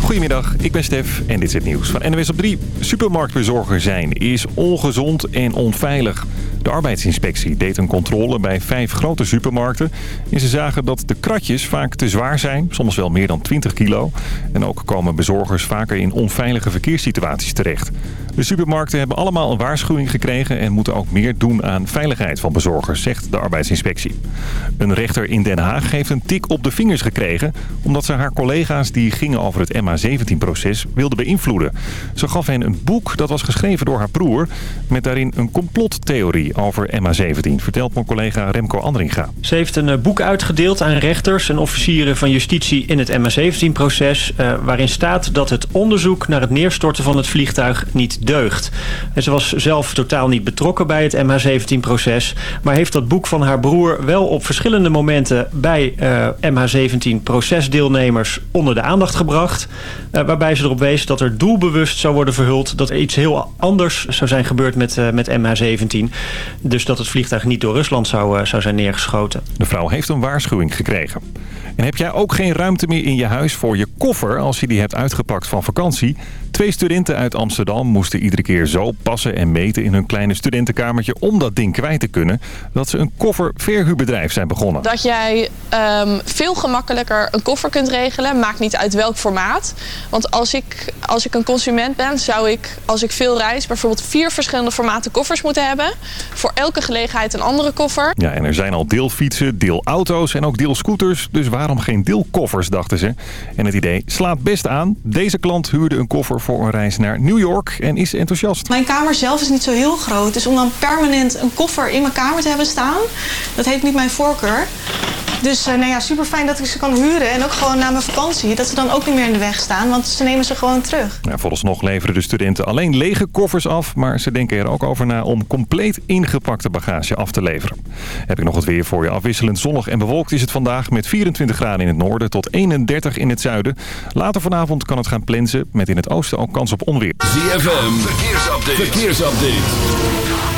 Goedemiddag, ik ben Stef en dit is het nieuws van NWS op 3. Supermarktbezorger zijn is ongezond en onveilig. De arbeidsinspectie deed een controle bij vijf grote supermarkten. En ze zagen dat de kratjes vaak te zwaar zijn, soms wel meer dan 20 kilo. En ook komen bezorgers vaker in onveilige verkeerssituaties terecht. De supermarkten hebben allemaal een waarschuwing gekregen... en moeten ook meer doen aan veiligheid van bezorgers, zegt de arbeidsinspectie. Een rechter in Den Haag heeft een tik op de vingers gekregen... omdat ze haar collega's die gingen over het MH17-proces wilde beïnvloeden. Ze gaf hen een boek dat was geschreven door haar broer... met daarin een complottheorie over MH17, vertelt mijn collega Remco Andringa. Ze heeft een eh, boek uitgedeeld aan rechters en officieren van justitie in het MH17-proces... Uh, waarin staat dat het onderzoek naar het neerstorten van het vliegtuig niet deugt. En ze was zelf totaal niet betrokken bij het MH17-proces... maar heeft dat boek van haar broer wel op verschillende momenten... bij uh, MH17-procesdeelnemers onder de aandacht gebracht... Uh, waarbij ze erop wees dat er doelbewust zou worden verhuld... dat er iets heel anders zou zijn gebeurd met, uh, met MH17. Dus dat het vliegtuig niet door Rusland zou, zou zijn neergeschoten. De vrouw heeft een waarschuwing gekregen. En heb jij ook geen ruimte meer in je huis voor je koffer als je die hebt uitgepakt van vakantie? Twee studenten uit Amsterdam moesten iedere keer zo passen en meten in hun kleine studentenkamertje om dat ding kwijt te kunnen, dat ze een kofferverhuurbedrijf zijn begonnen. Dat jij um, veel gemakkelijker een koffer kunt regelen, maakt niet uit welk formaat. Want als ik, als ik een consument ben, zou ik, als ik veel reis, bijvoorbeeld vier verschillende formaten koffers moeten hebben. Voor elke gelegenheid een andere koffer. Ja, en er zijn al deelfietsen, deelauto's en ook deelscooters, dus waarom geen deelkoffers, dachten ze. En het idee slaat best aan. Deze klant huurde een koffer voor een reis naar New York en is enthousiast. Mijn kamer zelf is niet zo heel groot. Dus om dan permanent een koffer in mijn kamer te hebben staan... dat heeft niet mijn voorkeur. Dus uh, nou ja, super fijn dat ik ze kan huren. En ook gewoon na mijn vakantie. Dat ze dan ook niet meer in de weg staan. Want ze nemen ze gewoon terug. Ja, vooralsnog leveren de studenten alleen lege koffers af. Maar ze denken er ook over na om compleet ingepakte bagage af te leveren. Heb ik nog het weer voor je. Afwisselend zonnig en bewolkt is het vandaag. Met 24 graden in het noorden tot 31 in het zuiden. Later vanavond kan het gaan plensen. Met in het oosten ook kans op onweer. ZFM, verkeersupdate. verkeersupdate.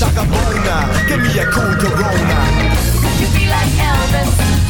Shaka Bona, give me a cool Corona. Could you be like Elvis?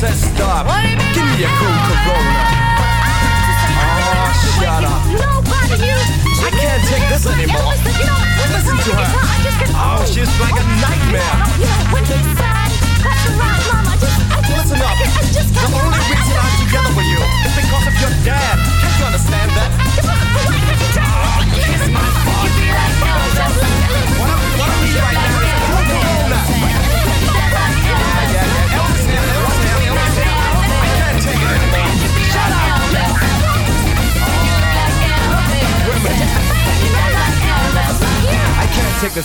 Said stop. Give me a cool Corona. Oh, shut up. I can't take this anymore. Listen to her. Oh, she's like a nightmare. Listen up. The only reason I'm together with you is because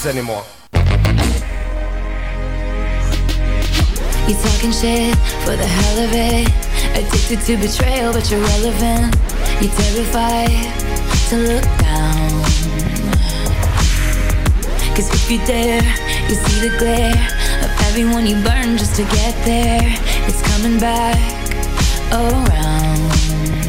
anymore. You talking shit for the hell of it. Addicted to betrayal, but you're relevant. You're terrified to look down. Cause if you dare, you see the glare of everyone you burn just to get there. It's coming back around.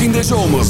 In de zomer.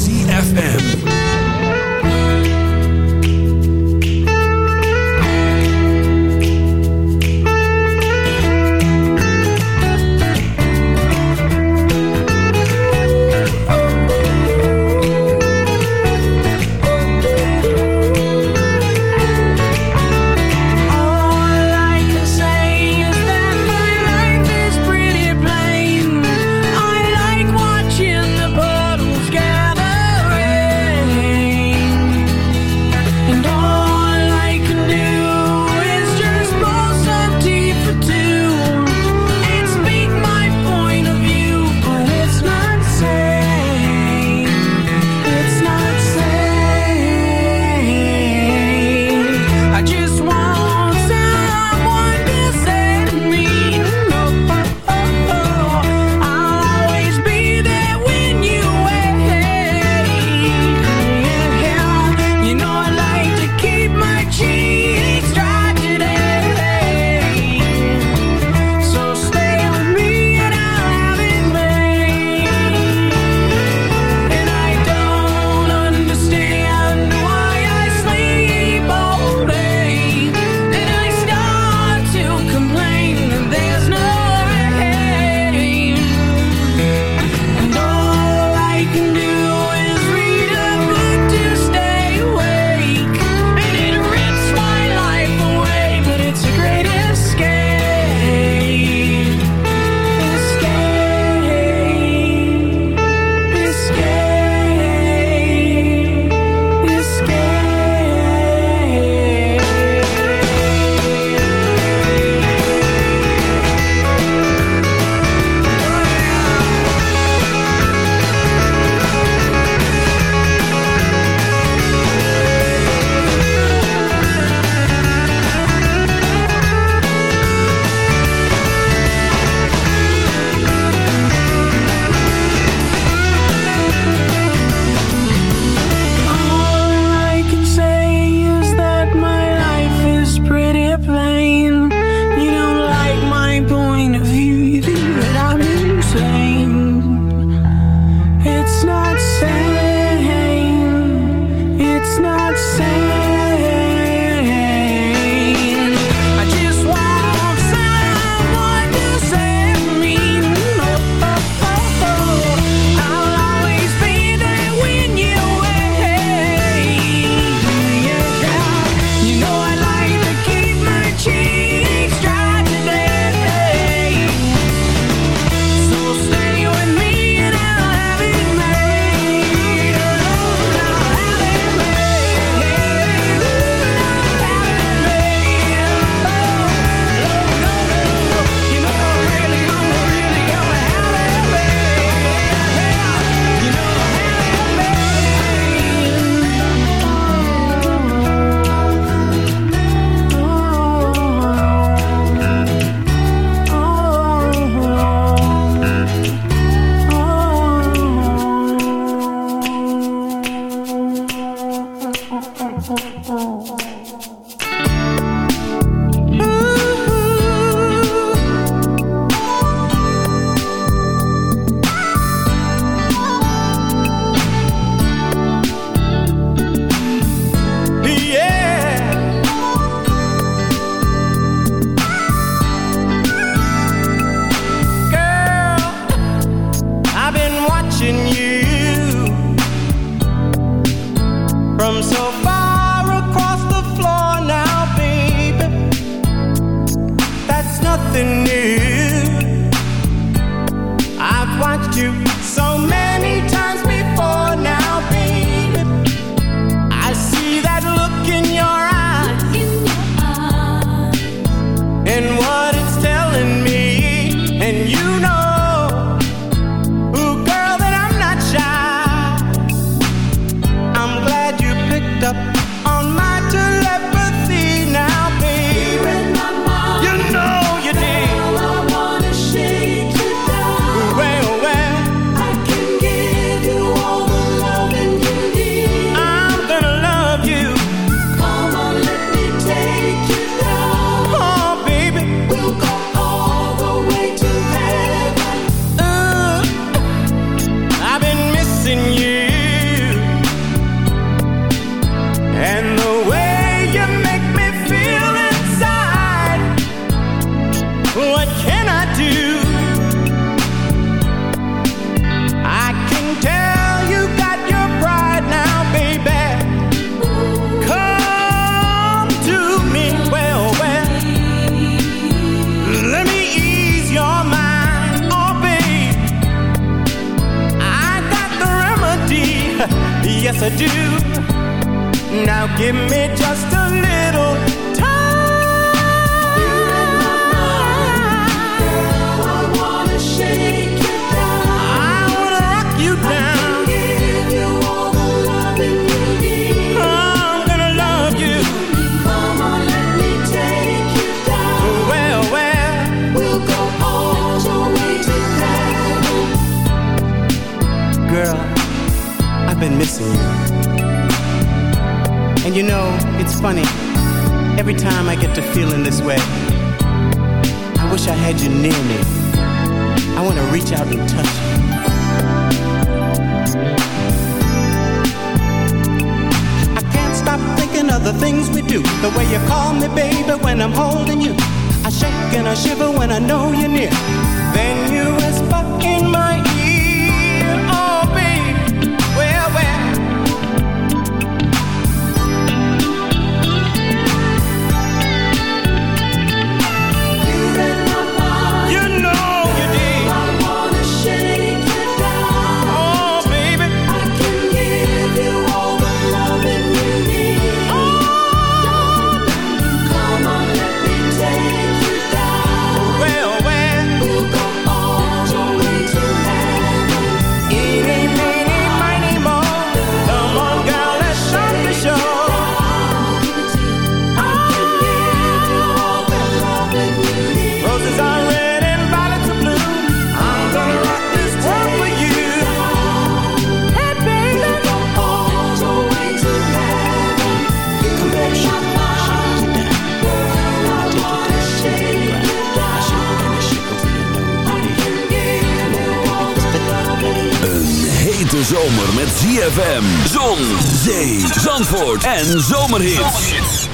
Zandvoort en zomerhits.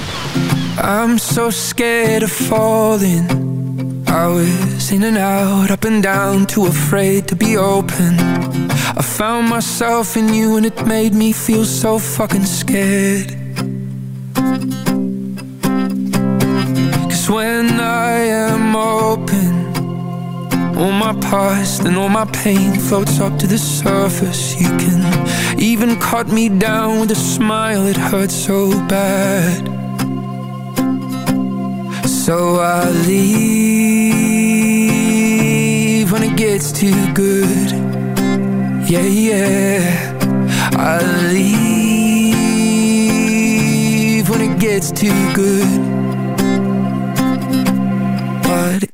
I'm so scared of falling. I was in and out, up and down, too afraid to be open. I found myself in you and it made me feel so fucking scared. Cause when I am open, all my past and all my pain floats up to the surface. You can even cut me down with a smile, it hurts so bad. So I leave when it gets too good. Yeah, yeah. I leave when it gets too good.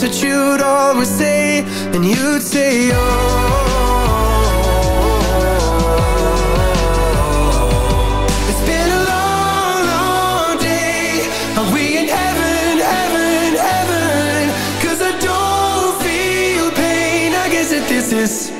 that's what you'd always say And you'd say, oh. It's been a long, long day. Are we in heaven, heaven, heaven? Cause I don't feel pain. I guess that this is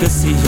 the.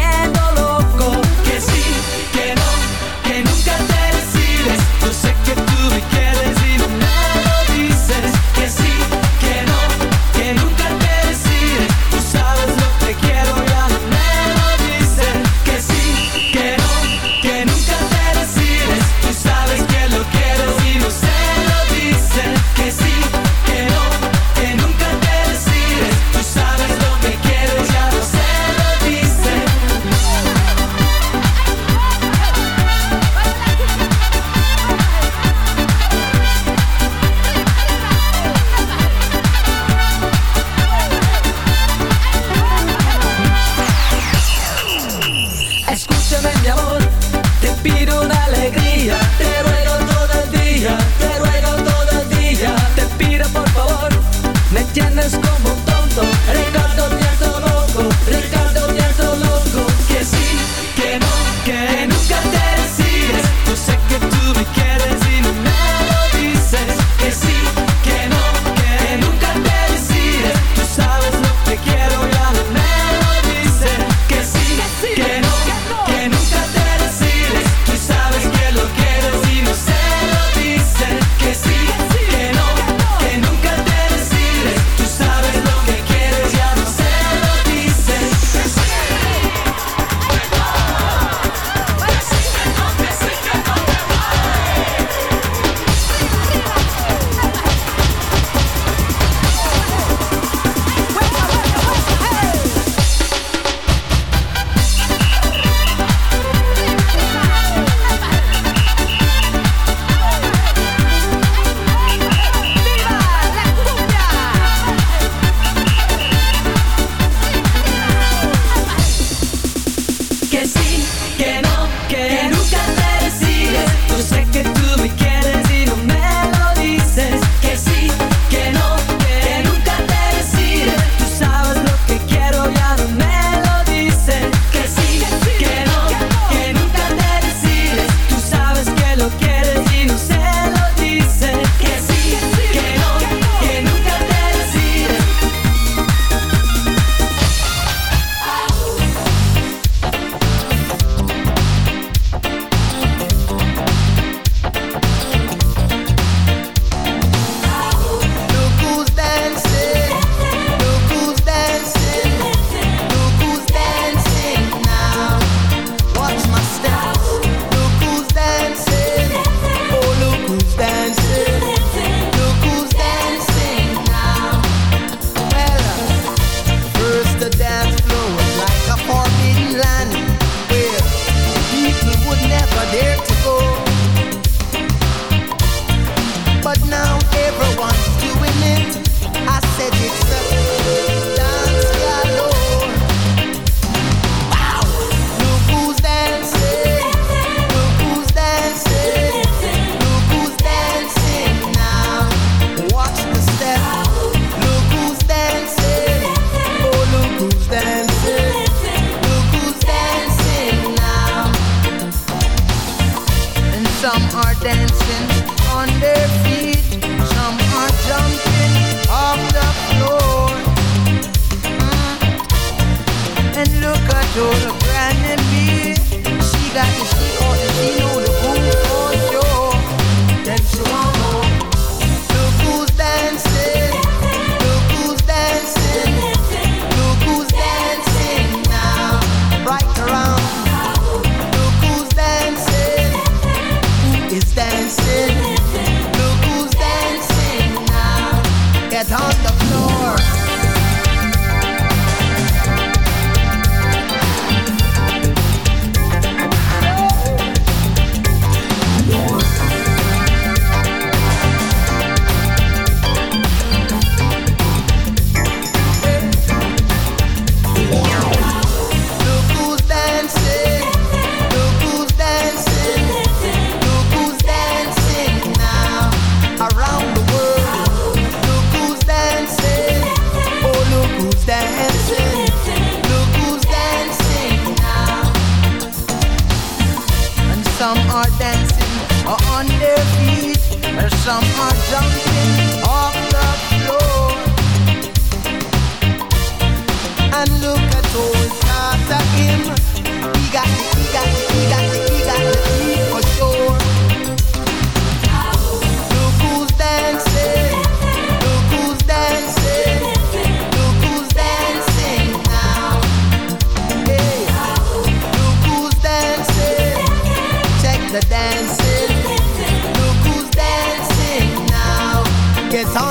get on.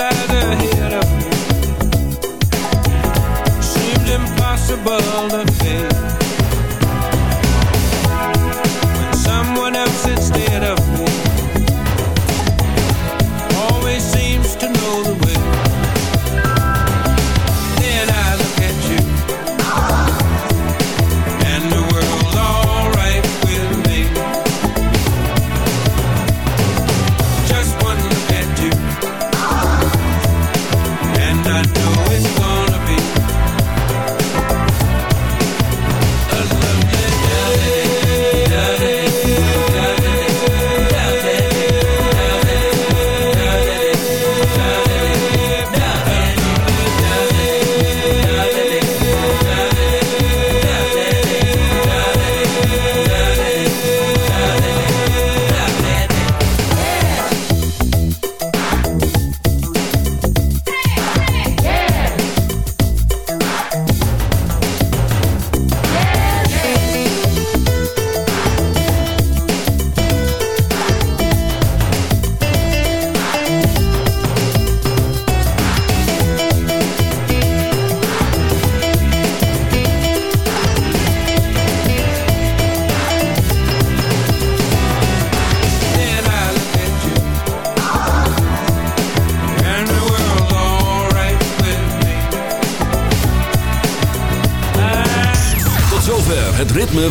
love.